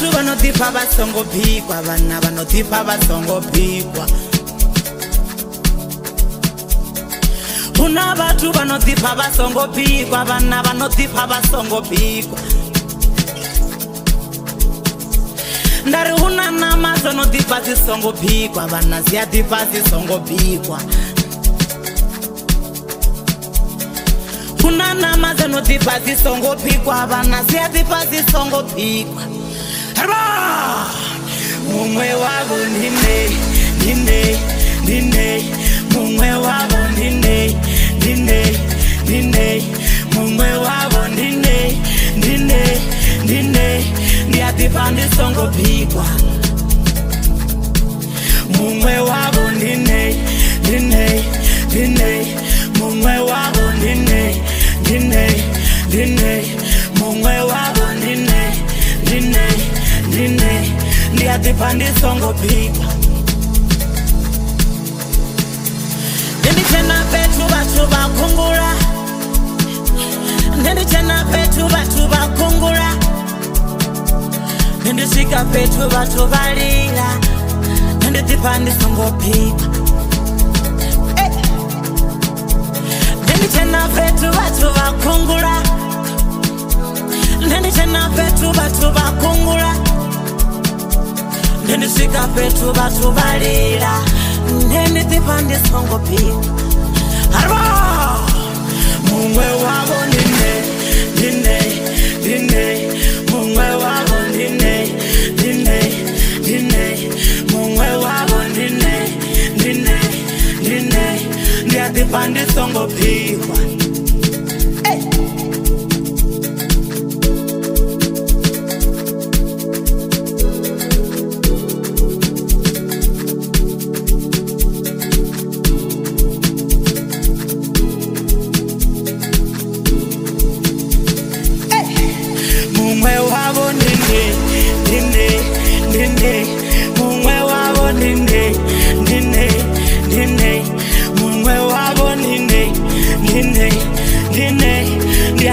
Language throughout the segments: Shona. vathu vanodipa vasongopikwa vana vanodipa vasongopikwa kuna vathu vanodipa vasongopikwa vana vanodipa vasongopikwa ndari huna nama dzonodipa dzisongopikwa vana dziyadipa dzisongopikwa kuna nama dzonodipa dzisongopikwa vana dziyadipa dzisongopikwa mongwe wa bonine dine dine mongwe wa bonine dine dine mongwe wa bonine dine dine ndiadipa ndisongopikwa mongwe wa bonine dine dine mongwe wa bonine dine dine mongwe wa bonine dine, dine. ndine ndiyadzipa ndisongobikwa nendichena fethu vathu vakungula nendichena fethu vathu vakungula nendisvika fethu vathu valila nandidzipa ndisongobikwa nendichena fethu vathu vakungula nendisvika petu vatuvalira nenitipa ndisongopika harva mumwe wavo ndine ndine ndine mumwe wavo ndine ndine ndine mumwe wavo ndine ndine ndine ndiyatipa ndi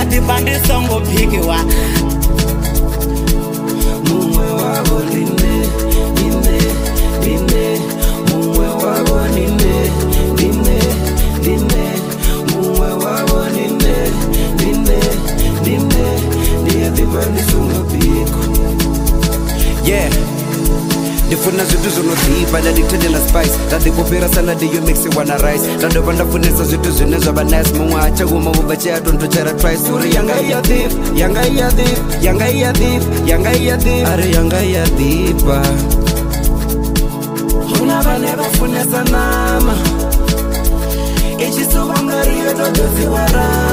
tipa ndi songo phikiwa muṅwe wavho line ine ine muṅwe wavho line ine ine muṅwe wavho ndifuna zvithu zvinodhiva ndandithendela spice ndandikupira saladi yo mixiwa na rice ndandova ndafunisa zvithu zvine zvava nice mumwe achauma vubva cheatondochera twice uri yanga iya thief yanga iya thief yanga iya thief yanga iya thief ari yanga iya dhipa huna vane vafunesa nama ichisuvangariyo tododziwa rama